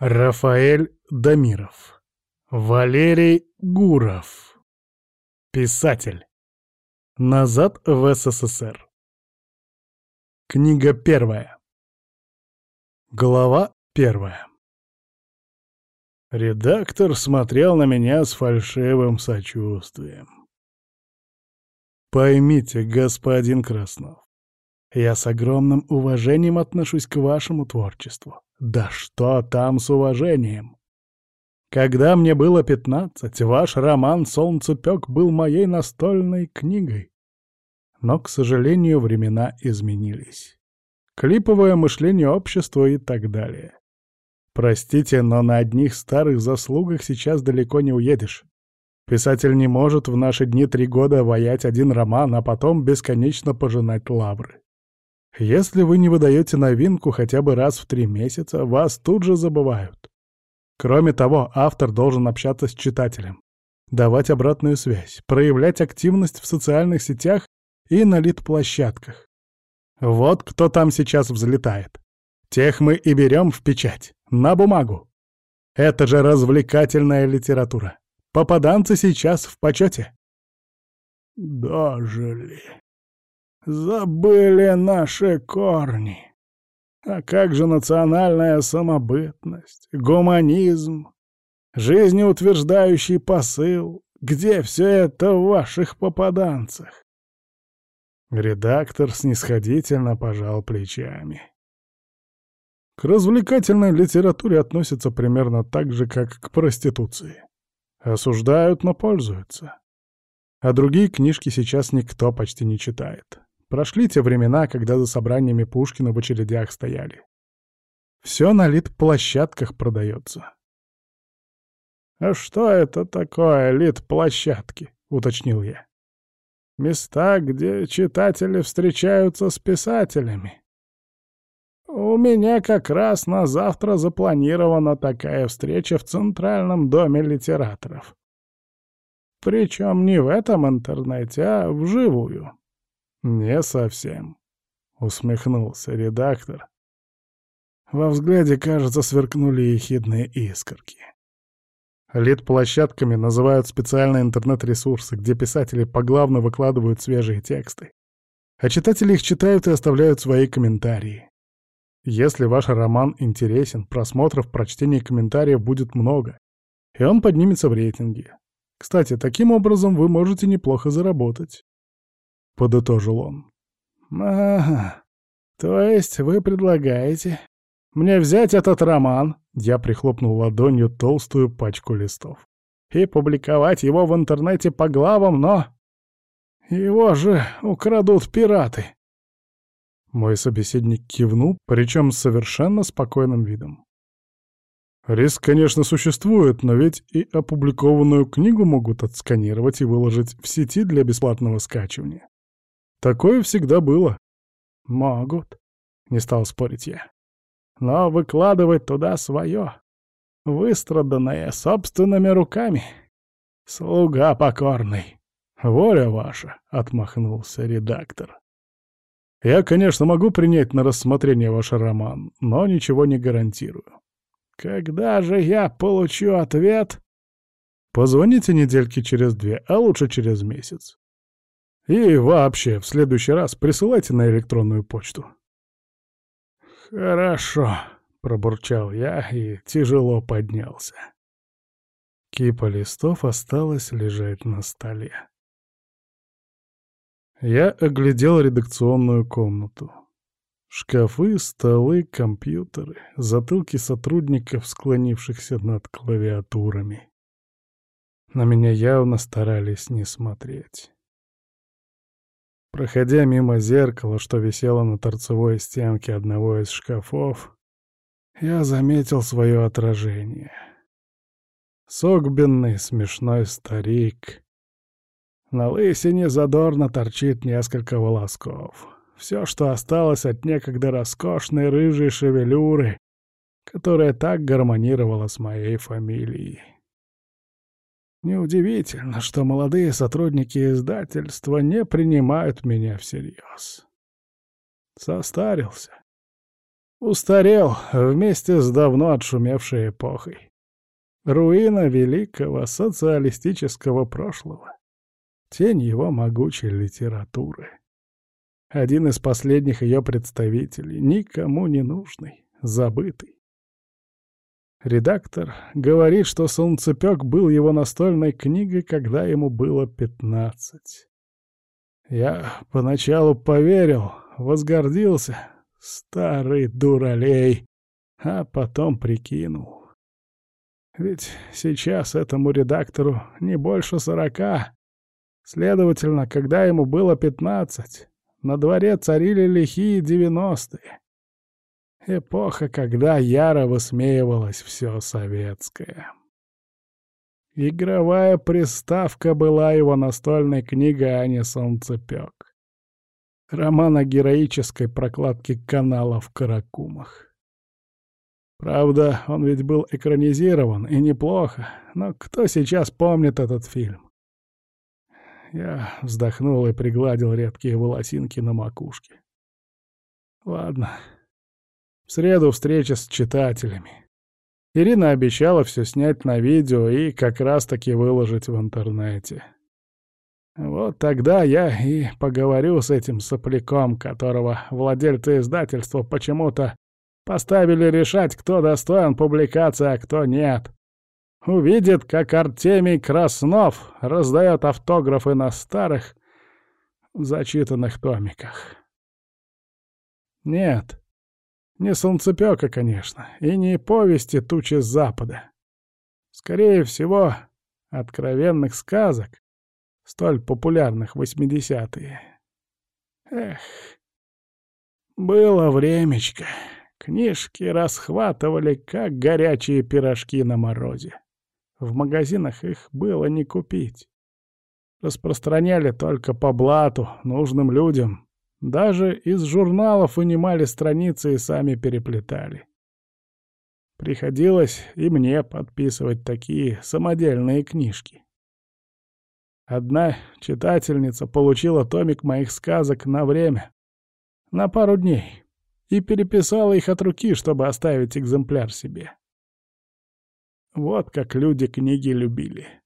Рафаэль Дамиров. Валерий Гуров. Писатель. Назад в СССР. Книга первая. Глава первая. Редактор смотрел на меня с фальшивым сочувствием. Поймите, господин Краснов, я с огромным уважением отношусь к вашему творчеству. Да что там с уважением? Когда мне было пятнадцать, ваш роман «Солнцепек» был моей настольной книгой. Но, к сожалению, времена изменились. Клиповое мышление общества и так далее. Простите, но на одних старых заслугах сейчас далеко не уедешь. Писатель не может в наши дни три года воять один роман, а потом бесконечно пожинать лавры. Если вы не выдаете новинку хотя бы раз в три месяца, вас тут же забывают. Кроме того, автор должен общаться с читателем, давать обратную связь, проявлять активность в социальных сетях и на лид-площадках. Вот кто там сейчас взлетает. Тех мы и берем в печать, на бумагу. Это же развлекательная литература. Попаданцы сейчас в почете. Дожили. Забыли наши корни. А как же национальная самобытность, гуманизм, жизнеутверждающий посыл? Где все это в ваших попаданцах? Редактор снисходительно пожал плечами. К развлекательной литературе относятся примерно так же, как к проституции. Осуждают, но пользуются. А другие книжки сейчас никто почти не читает. Прошли те времена, когда за собраниями Пушкина в очередях стояли. Все на лид-площадках продается. «А что это такое лид-площадки?» — уточнил я. «Места, где читатели встречаются с писателями». «У меня как раз на завтра запланирована такая встреча в Центральном доме литераторов. Причем не в этом интернете, а вживую». «Не совсем», — усмехнулся редактор. Во взгляде, кажется, сверкнули ехидные искорки. Лид-площадками называют специальные интернет-ресурсы, где писатели поглавно выкладывают свежие тексты, а читатели их читают и оставляют свои комментарии. Если ваш роман интересен, просмотров, прочтений и комментариев будет много, и он поднимется в рейтинге. Кстати, таким образом вы можете неплохо заработать подытожил он. «Ага, то есть вы предлагаете мне взять этот роман?» Я прихлопнул ладонью толстую пачку листов. «И публиковать его в интернете по главам, но... Его же украдут пираты!» Мой собеседник кивнул, причем совершенно спокойным видом. Риск, конечно, существует, но ведь и опубликованную книгу могут отсканировать и выложить в сети для бесплатного скачивания. Такое всегда было. Могут, не стал спорить я. Но выкладывать туда свое, выстраданное собственными руками. Слуга покорный. Воля ваша, отмахнулся редактор. Я, конечно, могу принять на рассмотрение ваш роман, но ничего не гарантирую. Когда же я получу ответ? Позвоните недельки через две, а лучше через месяц. И вообще, в следующий раз присылайте на электронную почту. «Хорошо», — пробурчал я и тяжело поднялся. Кипа листов осталась лежать на столе. Я оглядел редакционную комнату. Шкафы, столы, компьютеры, затылки сотрудников, склонившихся над клавиатурами. На меня явно старались не смотреть. Проходя мимо зеркала, что висело на торцевой стенке одного из шкафов, я заметил свое отражение. Согбенный, смешной старик. На лысине задорно торчит несколько волосков. Все, что осталось от некогда роскошной рыжей шевелюры, которая так гармонировала с моей фамилией. Неудивительно, что молодые сотрудники издательства не принимают меня всерьез. Состарился. устарел вместе с давно отшумевшей эпохой. Руина великого социалистического прошлого. Тень его могучей литературы. Один из последних ее представителей, никому не нужный, забытый. Редактор говорит, что «Солнцепек» был его настольной книгой, когда ему было пятнадцать. Я поначалу поверил, возгордился, старый дуралей, а потом прикинул. Ведь сейчас этому редактору не больше сорока. Следовательно, когда ему было пятнадцать, на дворе царили лихие девяностые. Эпоха, когда яро высмеивалось все советское. Игровая приставка была его настольной книгой, а не солнцепек. Роман о героической прокладке канала в Каракумах. Правда, он ведь был экранизирован, и неплохо, но кто сейчас помнит этот фильм? Я вздохнул и пригладил редкие волосинки на макушке. Ладно. В среду встреча с читателями. Ирина обещала все снять на видео и как раз-таки выложить в интернете. Вот тогда я и поговорю с этим сопляком, которого владельцы издательства почему-то поставили решать, кто достоин публикации, а кто нет. Увидит, как Артемий Краснов раздает автографы на старых, зачитанных томиках. Нет, не солнцепёка, конечно, и не повести тучи с запада. Скорее всего, откровенных сказок, столь популярных в 80-е. Эх, было времечко. Книжки расхватывали, как горячие пирожки на морозе. В магазинах их было не купить. Распространяли только по блату, нужным людям. Даже из журналов вынимали страницы и сами переплетали. Приходилось и мне подписывать такие самодельные книжки. Одна читательница получила томик моих сказок на время, на пару дней, и переписала их от руки, чтобы оставить экземпляр себе. Вот как люди книги любили.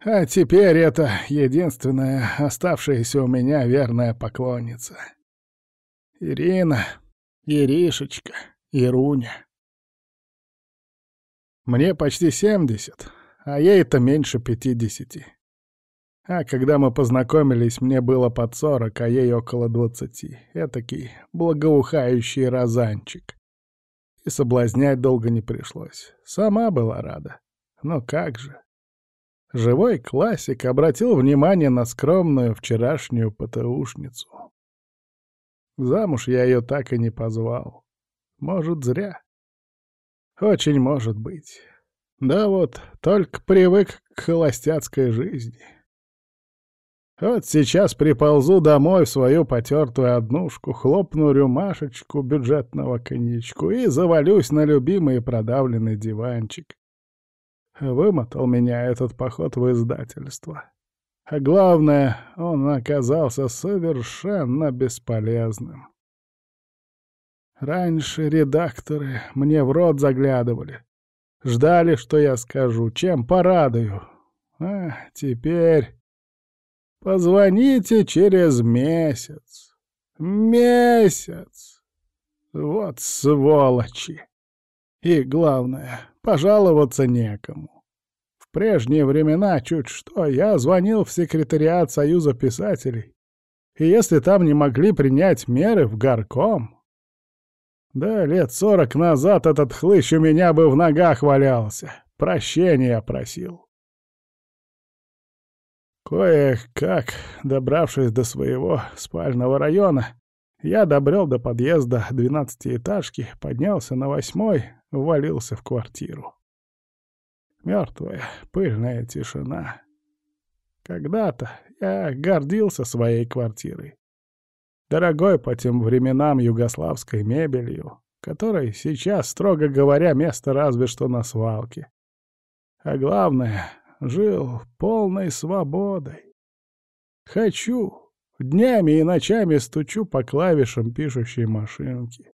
А теперь это единственная оставшаяся у меня верная поклонница. Ирина, Иришечка, Ируня. Мне почти семьдесят, а ей-то меньше пятидесяти. А когда мы познакомились, мне было под сорок, а ей около двадцати. Этакий благоухающий розанчик. И соблазнять долго не пришлось. Сама была рада. Но как же. Живой классик обратил внимание на скромную вчерашнюю ПТУшницу. Замуж я ее так и не позвал. Может, зря. Очень может быть. Да вот, только привык к холостяцкой жизни. Вот сейчас приползу домой в свою потертую однушку, хлопну рюмашечку бюджетного коньячку и завалюсь на любимый продавленный диванчик. Вымотал меня этот поход в издательство. А главное, он оказался совершенно бесполезным. Раньше редакторы мне в рот заглядывали, Ждали, что я скажу, чем порадую. А теперь... Позвоните через месяц. Месяц. Вот сволочи. И главное, пожаловаться некому. В прежние времена, чуть что, я звонил в секретариат Союза писателей. И если там не могли принять меры в горком, да лет сорок назад этот хлыщ у меня бы в ногах валялся. Прощения просил. Кое-как, добравшись до своего спального района, я добрел до подъезда двенадцатиэтажки, поднялся на восьмой, ввалился в квартиру. Мертвая, пыльная тишина. Когда-то я гордился своей квартирой дорогой по тем временам югославской мебелью, которой сейчас, строго говоря, место разве что на свалке. А главное, жил полной свободой. Хочу, Днями и ночами стучу по клавишам пишущей машинки.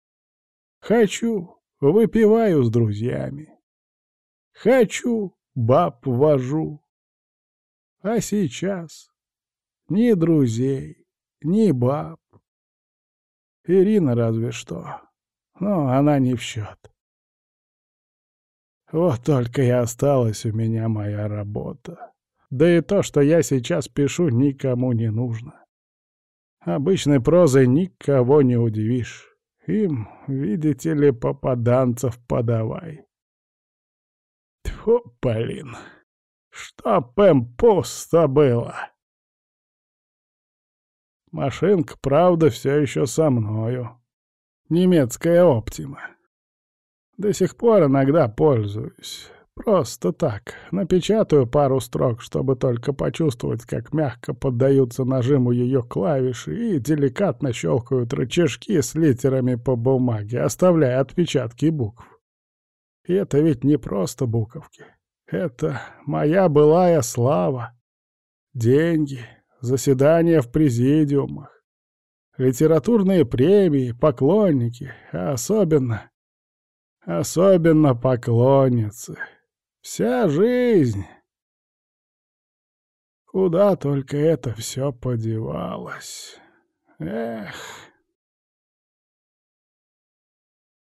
Хочу, выпиваю с друзьями. Хочу, баб вожу. А сейчас ни друзей, ни баб. Ирина разве что. Но она не в счет. Вот только и осталась у меня моя работа. Да и то, что я сейчас пишу, никому не нужно. Обычной прозой никого не удивишь. Им, видите ли, попаданцев подавай. Тьфу, блин, чтоб им пусто было. Машинка, правда, все еще со мною. Немецкая оптима. До сих пор иногда пользуюсь. Просто так, напечатаю пару строк, чтобы только почувствовать, как мягко поддаются нажиму ее клавиши и деликатно щелкают рычажки с литерами по бумаге, оставляя отпечатки букв. И это ведь не просто буковки. Это моя былая слава. Деньги, заседания в президиумах, литературные премии, поклонники, а особенно Особенно поклонницы. Вся жизнь. Куда только это все подевалось. Эх.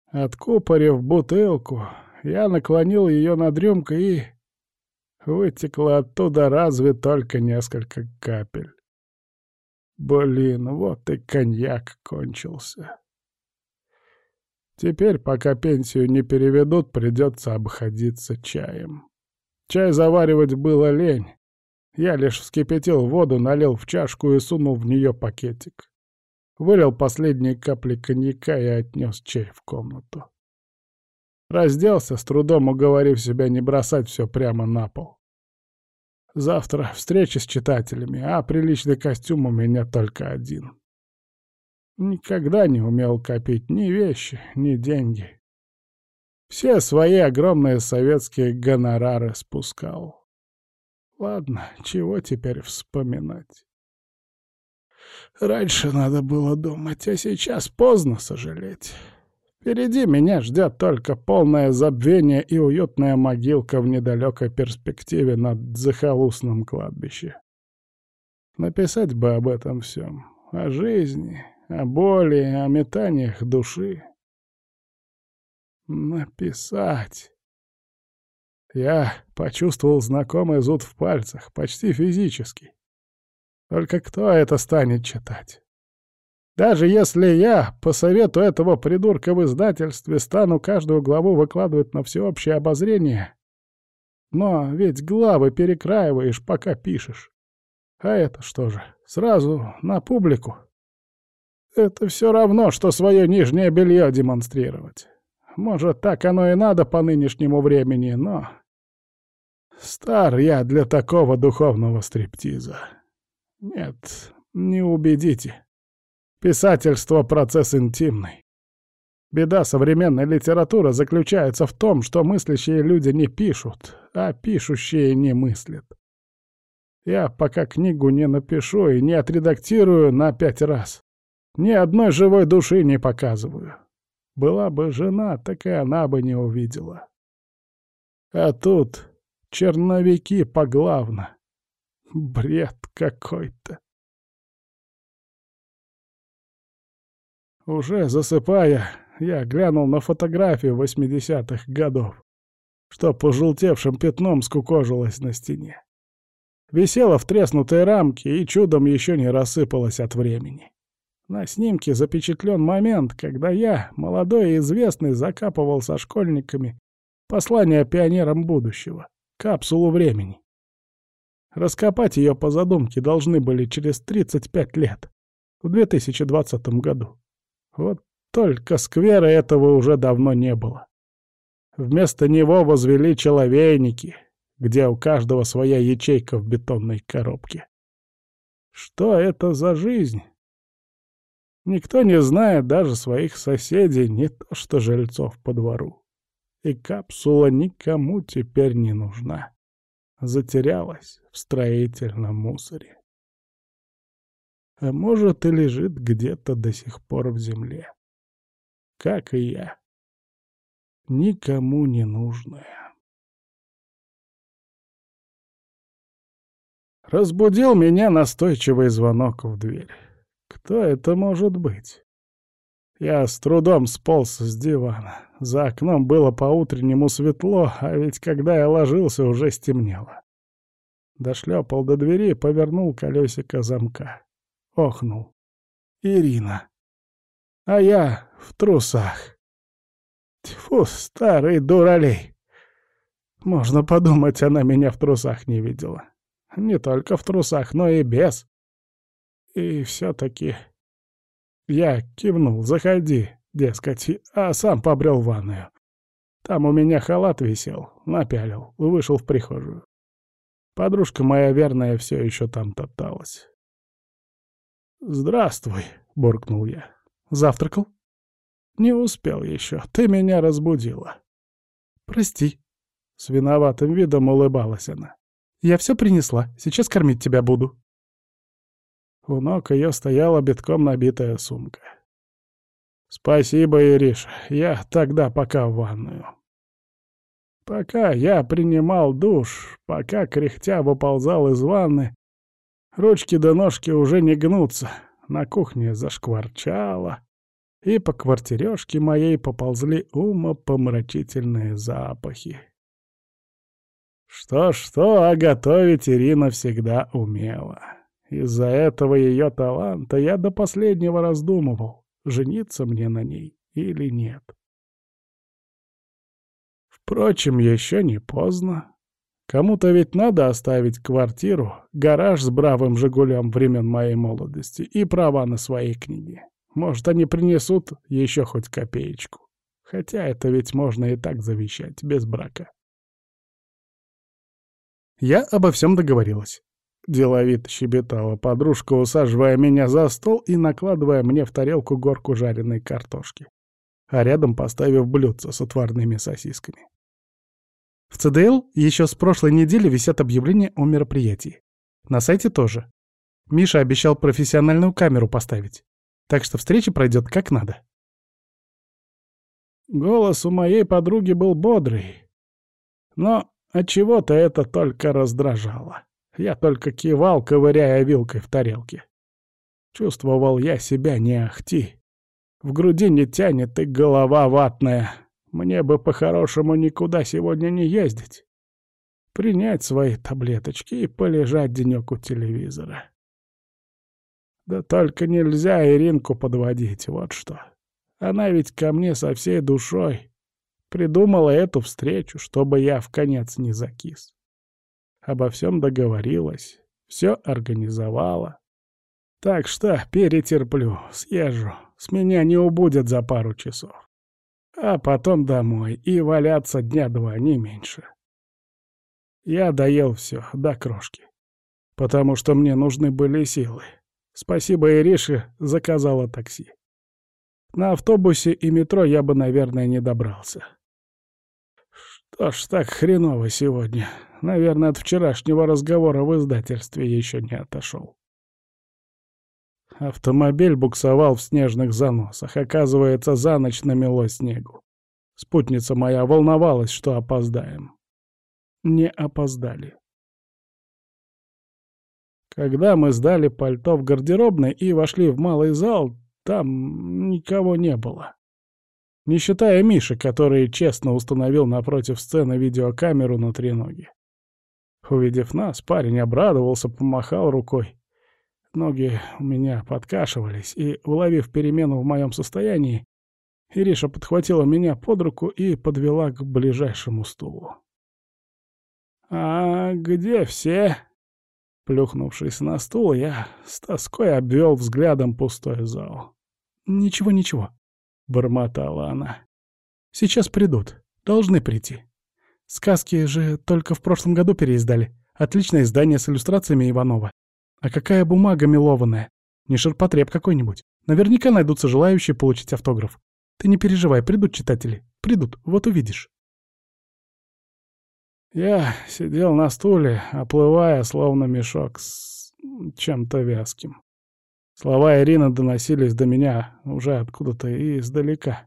Откупорив бутылку, я наклонил ее над рюмкой и... Вытекло оттуда разве только несколько капель. Блин, вот и коньяк кончился. Теперь, пока пенсию не переведут, придется обходиться чаем. Чай заваривать было лень. Я лишь вскипятил воду, налил в чашку и сунул в нее пакетик. Вылил последние капли коньяка и отнес чай в комнату. Разделся, с трудом уговорив себя не бросать все прямо на пол. Завтра встреча с читателями, а приличный костюм у меня только один. Никогда не умел копить ни вещи, ни деньги. Все свои огромные советские гонорары спускал. Ладно, чего теперь вспоминать? Раньше надо было думать, а сейчас поздно сожалеть. Впереди меня ждет только полное забвение и уютная могилка в недалекой перспективе над захолустным кладбищем. Написать бы об этом всем, о жизни, о боли, о метаниях души. Написать. Я почувствовал знакомый зуд в пальцах, почти физически. Только кто это станет читать? Даже если я, по совету этого придурка в издательстве, стану каждую главу выкладывать на всеобщее обозрение, но ведь главы перекраиваешь, пока пишешь. А это что же, сразу на публику? Это все равно, что свое нижнее белье демонстрировать. Может, так оно и надо по нынешнему времени, но... Стар я для такого духовного стриптиза. Нет, не убедите. Писательство — процесс интимный. Беда современной литературы заключается в том, что мыслящие люди не пишут, а пишущие не мыслят. Я пока книгу не напишу и не отредактирую на пять раз. Ни одной живой души не показываю. Была бы жена, так и она бы не увидела. А тут черновики поглавно. Бред какой-то. Уже засыпая, я глянул на фотографию восьмидесятых годов, что пожелтевшим пятном скукожилось на стене. Висела в треснутой рамке и чудом еще не рассыпалась от времени. На снимке запечатлен момент, когда я, молодой и известный, закапывал со школьниками послание пионерам будущего, капсулу времени. Раскопать ее по задумке должны были через 35 лет, в 2020 году. Вот только сквера этого уже давно не было. Вместо него возвели человейники, где у каждого своя ячейка в бетонной коробке. Что это за жизнь? Никто не знает даже своих соседей, не то что жильцов по двору. И капсула никому теперь не нужна. Затерялась в строительном мусоре. А может, и лежит где-то до сих пор в земле. Как и я. Никому не нужная. Разбудил меня настойчивый звонок в дверь. Кто это может быть? Я с трудом сполз с дивана. За окном было по-утреннему светло, а ведь когда я ложился, уже стемнело. Дошлепал до двери, повернул колесико замка. Охнул. Ирина. А я в трусах. Тьфу, старый дуралей. Можно подумать, она меня в трусах не видела. Не только в трусах, но и без. И все-таки я кивнул, заходи, дескать, а сам побрел в ванную. Там у меня халат висел, напялил, вышел в прихожую. Подружка моя верная все еще там топталась. «Здравствуй», — буркнул я. «Завтракал?» «Не успел еще. Ты меня разбудила». «Прости». С виноватым видом улыбалась она. «Я все принесла. Сейчас кормить тебя буду». У ног ее стояла битком набитая сумка. «Спасибо, Ириша. Я тогда пока в ванную». Пока я принимал душ, пока кряхтя выползал из ванны, ручки до ножки уже не гнутся, на кухне зашкварчало, и по квартирёшке моей поползли умопомрачительные запахи. Что-что, а готовить Ирина всегда умела. Из-за этого ее таланта я до последнего раздумывал, жениться мне на ней или нет. Впрочем, еще не поздно. Кому-то ведь надо оставить квартиру, гараж с бравым «Жигулем» времен моей молодости и права на свои книги. Может, они принесут еще хоть копеечку. Хотя это ведь можно и так завещать, без брака. Я обо всем договорилась. Деловито щебетала подружка, усаживая меня за стол и накладывая мне в тарелку горку жареной картошки, а рядом поставив блюдце с отварными сосисками. В ЦДЛ еще с прошлой недели висят объявления о мероприятии. На сайте тоже. Миша обещал профессиональную камеру поставить. Так что встреча пройдет как надо. Голос у моей подруги был бодрый. Но от чего то это только раздражало. Я только кивал, ковыряя вилкой в тарелке. Чувствовал я себя не ахти. В груди не тянет и голова ватная. Мне бы по-хорошему никуда сегодня не ездить. Принять свои таблеточки и полежать денек у телевизора. Да только нельзя Иринку подводить, вот что. Она ведь ко мне со всей душой придумала эту встречу, чтобы я в конец не закис обо всем договорилась, все организовала. Так что перетерплю, съезжу, с меня не убудет за пару часов. А потом домой и валяться дня два, не меньше. Я доел все до крошки, потому что мне нужны были силы. Спасибо Ирише, заказала такси. На автобусе и метро я бы, наверное, не добрался. Что ж так хреново сегодня? Наверное, от вчерашнего разговора в издательстве еще не отошел. Автомобиль буксовал в снежных заносах. Оказывается, за ночь намело снегу. Спутница моя волновалась, что опоздаем. Не опоздали. Когда мы сдали пальто в гардеробной и вошли в малый зал, там никого не было. Не считая Миши, который честно установил напротив сцены видеокамеру на треноге. Увидев нас, парень обрадовался, помахал рукой. Ноги у меня подкашивались, и, уловив перемену в моем состоянии, Ириша подхватила меня под руку и подвела к ближайшему стулу. «А где все?» Плюхнувшись на стул, я с тоской обвел взглядом пустой зал. «Ничего, ничего», — бормотала она. «Сейчас придут. Должны прийти». Сказки же только в прошлом году переиздали. Отличное издание с иллюстрациями Иванова. А какая бумага мелованная. Не ширпотреб какой-нибудь. Наверняка найдутся желающие получить автограф. Ты не переживай, придут читатели. Придут, вот увидишь. Я сидел на стуле, оплывая, словно мешок с чем-то вязким. Слова Ирины доносились до меня уже откуда-то и издалека.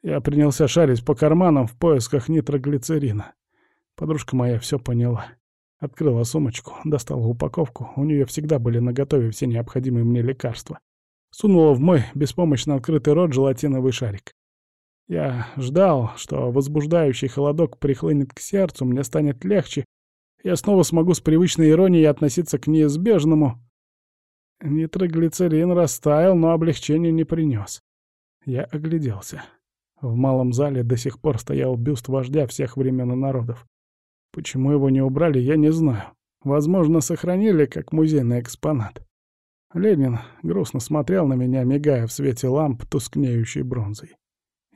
Я принялся шарить по карманам в поисках нитроглицерина. Подружка моя все поняла. Открыла сумочку, достала упаковку. У нее всегда были наготове все необходимые мне лекарства. Сунула в мой беспомощно открытый рот желатиновый шарик. Я ждал, что возбуждающий холодок прихлынет к сердцу, мне станет легче, я снова смогу с привычной иронией относиться к неизбежному. Нитроглицерин растаял, но облегчения не принес. Я огляделся. В малом зале до сих пор стоял бюст вождя всех времен и народов. Почему его не убрали, я не знаю. Возможно, сохранили как музейный экспонат. Ленин грустно смотрел на меня, мигая в свете ламп, тускнеющей бронзой.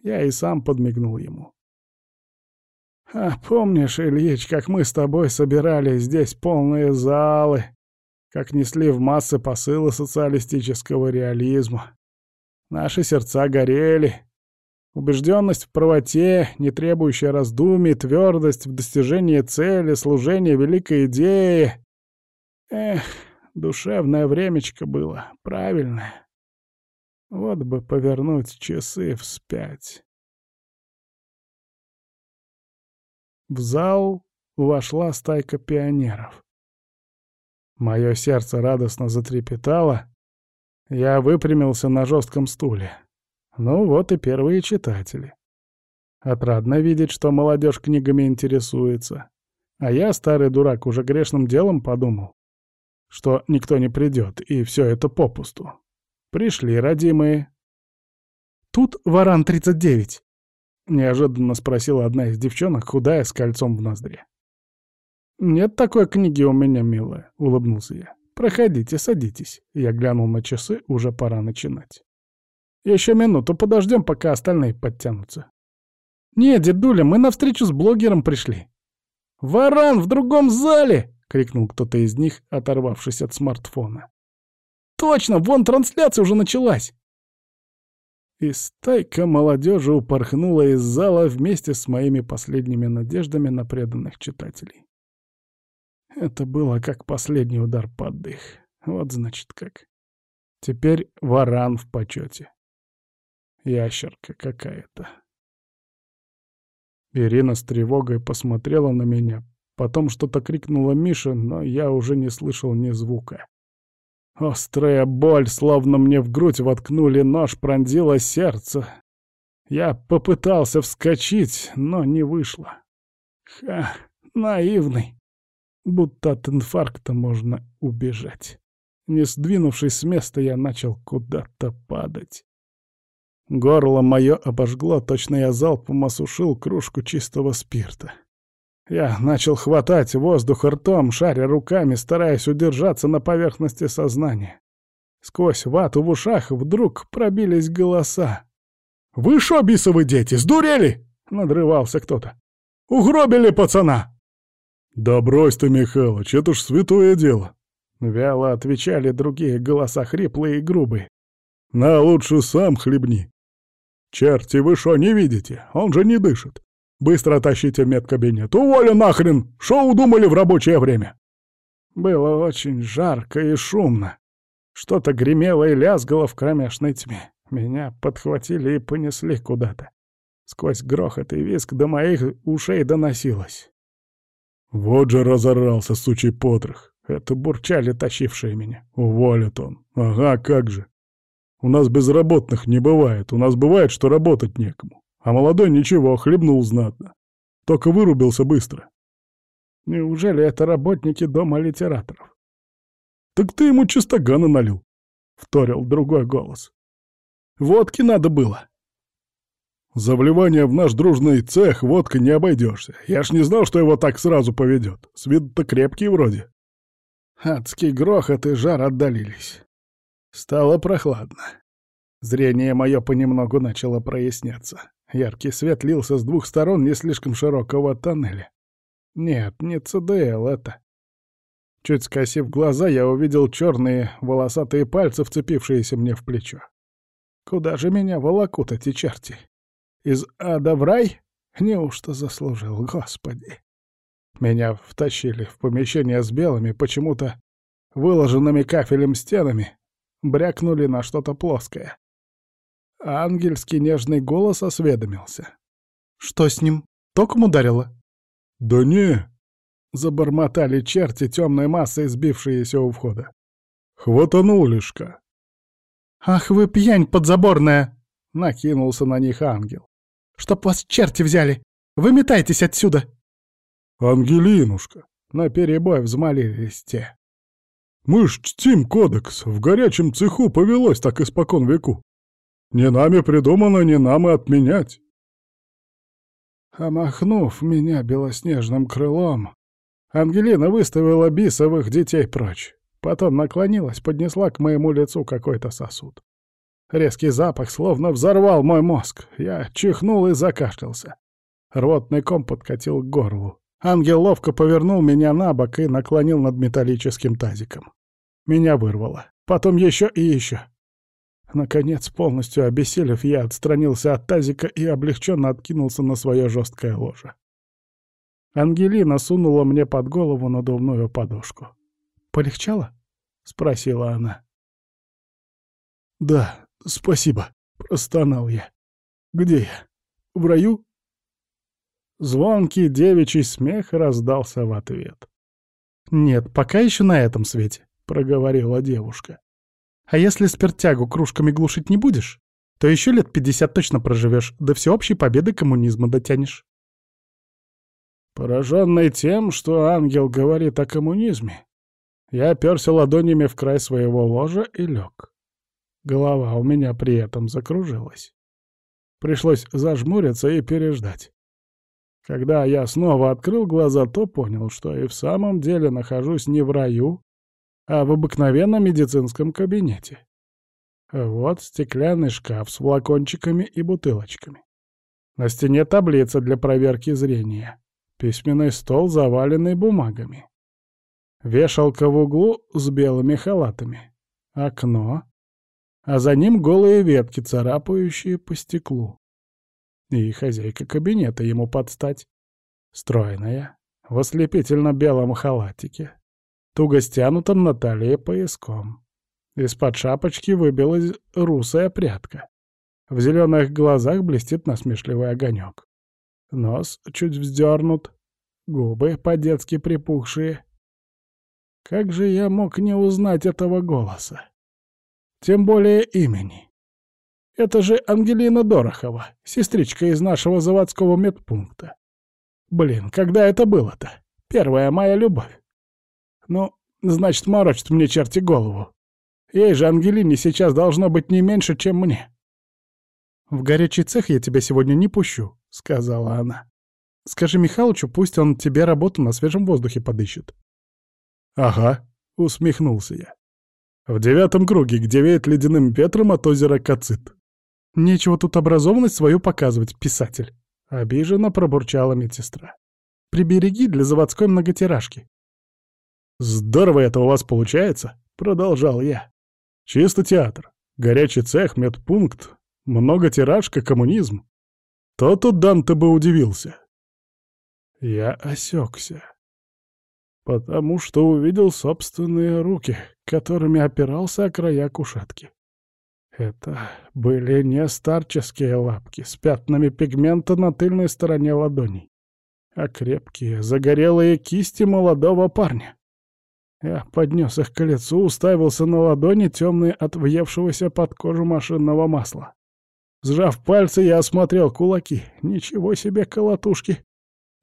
Я и сам подмигнул ему. «А помнишь, Ильич, как мы с тобой собирали здесь полные залы, как несли в массы посылы социалистического реализма? Наши сердца горели, Убежденность в правоте, не требующая раздумий, твердость в достижении цели, служение великой идее. Эх, душевное времечко было, правильное. Вот бы повернуть часы вспять. В зал вошла стайка пионеров. Мое сердце радостно затрепетало. Я выпрямился на жестком стуле. Ну вот и первые читатели. Отрадно видеть, что молодежь книгами интересуется. А я, старый дурак, уже грешным делом подумал, что никто не придет, и все это попусту. Пришли, родимые. «Тут варан 39?» — неожиданно спросила одна из девчонок, худая, с кольцом в ноздре. «Нет такой книги у меня, милая», — улыбнулся я. «Проходите, садитесь». Я глянул на часы, уже пора начинать. Еще минуту подождем, пока остальные подтянутся. «Нет, дедуля, мы на встречу с блогером пришли». «Варан в другом зале!» — крикнул кто-то из них, оторвавшись от смартфона. «Точно, вон трансляция уже началась!» И стайка молодежи упорхнула из зала вместе с моими последними надеждами на преданных читателей. Это было как последний удар под дых. Вот значит как. Теперь варан в почете. Ящерка какая-то. Ирина с тревогой посмотрела на меня. Потом что-то крикнула Миша, но я уже не слышал ни звука. Острая боль, словно мне в грудь воткнули нож, пронзила сердце. Я попытался вскочить, но не вышло. Ха, наивный. Будто от инфаркта можно убежать. Не сдвинувшись с места, я начал куда-то падать. Горло мое обожгло, точно я залпом осушил кружку чистого спирта. Я начал хватать воздух ртом, шаря руками, стараясь удержаться на поверхности сознания. Сквозь вату в ушах вдруг пробились голоса. «Вы шо, бисовы дети, сдурели?» — надрывался кто-то. «Угробили пацана!» «Да брось ты, Михалыч, это ж святое дело!» Вяло отвечали другие голоса, хриплые и грубые. «На, лучше сам хлебни!» «Черти, вы что, не видите? Он же не дышит. Быстро тащите в медкабинет. Уволю нахрен! Что удумали в рабочее время?» Было очень жарко и шумно. Что-то гремело и лязгало в кромешной тьме. Меня подхватили и понесли куда-то. Сквозь грохот и визг до моих ушей доносилось. Вот же разорался сучий потрох. Это бурчали тащившие меня. Уволят он. Ага, как же. У нас безработных не бывает, у нас бывает, что работать некому. А молодой ничего, хлебнул знатно. Только вырубился быстро. Неужели это работники дома литераторов? Так ты ему чистогана налил, — вторил другой голос. Водки надо было. За вливание в наш дружный цех водка не обойдешься. Я ж не знал, что его так сразу поведет. С виду-то крепкий вроде. Адский грохот и жар отдалились. Стало прохладно. Зрение мое понемногу начало проясняться. Яркий свет лился с двух сторон не слишком широкого тоннеля. Нет, не ЦДЛ это. Чуть скосив глаза, я увидел черные волосатые пальцы, вцепившиеся мне в плечо. Куда же меня волокут эти черти? Из ада в рай? Неужто заслужил, господи? Меня втащили в помещение с белыми, почему-то выложенными кафелем стенами, брякнули на что-то плоское. Ангельский нежный голос осведомился. «Что с ним? Током ударило?» «Да не!» — забормотали черти темной массой, сбившиеся у входа. «Хватанул лишка!» «Ах вы пьянь подзаборная!» — накинулся на них ангел. «Чтоб вас черти взяли! Выметайтесь отсюда!» «Ангелинушка!» — наперебой взмолились те. «Мы ж чтим кодекс, в горячем цеху повелось так испокон веку. Не нами придумано, не нам и отменять!» Омахнув меня белоснежным крылом, Ангелина выставила бисовых детей прочь. Потом наклонилась, поднесла к моему лицу какой-то сосуд. Резкий запах словно взорвал мой мозг. Я чихнул и закашлялся. Рвотный ком подкатил к горлу. Ангел ловко повернул меня на бок и наклонил над металлическим тазиком. Меня вырвало. Потом еще и еще. Наконец, полностью обессилев, я отстранился от тазика и облегченно откинулся на свое жесткое ложе. Ангелина сунула мне под голову надувную подушку. «Полегчало?» — спросила она. «Да, спасибо», — простонал я. «Где я? В раю?» Звонкий девичий смех раздался в ответ. «Нет, пока еще на этом свете», — проговорила девушка. «А если спиртягу кружками глушить не будешь, то еще лет пятьдесят точно проживешь, до всеобщей победы коммунизма дотянешь». Пораженный тем, что ангел говорит о коммунизме, я оперся ладонями в край своего ложа и лег. Голова у меня при этом закружилась. Пришлось зажмуриться и переждать. Когда я снова открыл глаза, то понял, что и в самом деле нахожусь не в раю, а в обыкновенном медицинском кабинете. Вот стеклянный шкаф с флакончиками и бутылочками. На стене таблица для проверки зрения. Письменный стол, заваленный бумагами. Вешалка в углу с белыми халатами. Окно. А за ним голые ветки, царапающие по стеклу. И хозяйка кабинета ему подстать. Стройная, в ослепительно белом халатике, туго стянутом на талии пояском. Из-под шапочки выбилась русая прядка. В зеленых глазах блестит насмешливый огонек. Нос чуть вздернут, губы по-детски припухшие, как же я мог не узнать этого голоса? Тем более имени. Это же Ангелина Дорохова, сестричка из нашего заводского медпункта. Блин, когда это было-то? Первая моя любовь. Ну, значит, морочит мне черти голову. Ей же, Ангелине, сейчас должно быть не меньше, чем мне. «В горячий цех я тебя сегодня не пущу», — сказала она. «Скажи Михалычу, пусть он тебе работу на свежем воздухе подыщет. «Ага», — усмехнулся я. «В девятом круге, где веет ледяным ветром от озера Кацит». «Нечего тут образованность свою показывать, писатель», — обиженно пробурчала медсестра. «Прибереги для заводской многотиражки». «Здорово это у вас получается», — продолжал я. «Чисто театр, горячий цех, медпункт, многотиражка, коммунизм. То-то Данте бы удивился». Я осекся потому что увидел собственные руки, которыми опирался о края кушетки. Это были не старческие лапки с пятнами пигмента на тыльной стороне ладоней, а крепкие, загорелые кисти молодого парня. Я поднес их к лицу, уставился на ладони, темные от въевшегося под кожу машинного масла. Сжав пальцы, я осмотрел кулаки. Ничего себе колотушки.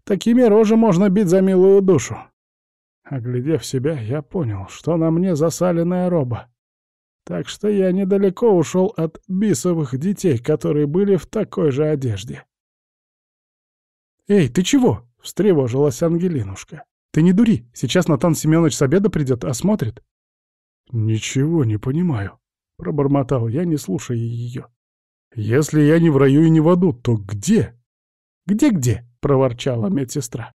Такими рожи можно бить за милую душу. Оглядев себя, я понял, что на мне засаленная роба. Так что я недалеко ушел от бисовых детей, которые были в такой же одежде. «Эй, ты чего?» — встревожилась Ангелинушка. «Ты не дури, сейчас Натан Семенович с обеда придет, осмотрит». «Ничего не понимаю», — пробормотал я, не слушая ее. «Если я не в раю и не в аду, то где?» «Где-где?» — проворчала медсестра.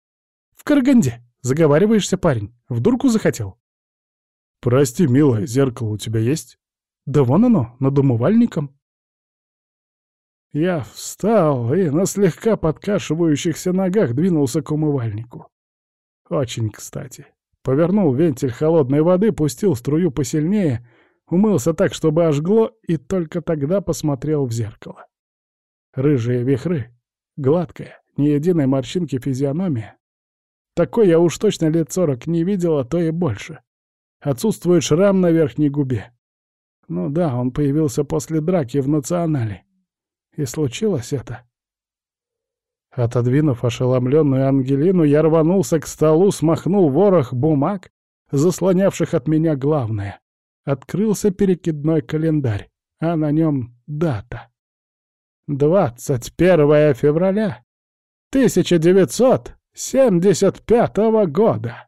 «В Караганде. Заговариваешься, парень? В дурку захотел?» «Прости, милая, зеркало у тебя есть?» «Да вон оно, над умывальником». Я встал и на слегка подкашивающихся ногах двинулся к умывальнику. Очень кстати. Повернул вентиль холодной воды, пустил струю посильнее, Умылся так, чтобы ожгло, и только тогда посмотрел в зеркало. Рыжие вихры, гладкая, ни единой морщинки физиономия. Такой я уж точно лет сорок не видел, а то и больше. Отсутствует шрам на верхней губе. Ну да, он появился после драки в национале. И случилось это. Отодвинув ошеломленную Ангелину, я рванулся к столу, смахнул ворох бумаг, заслонявших от меня главное. Открылся перекидной календарь, а на нем дата. 21 февраля 1975 года.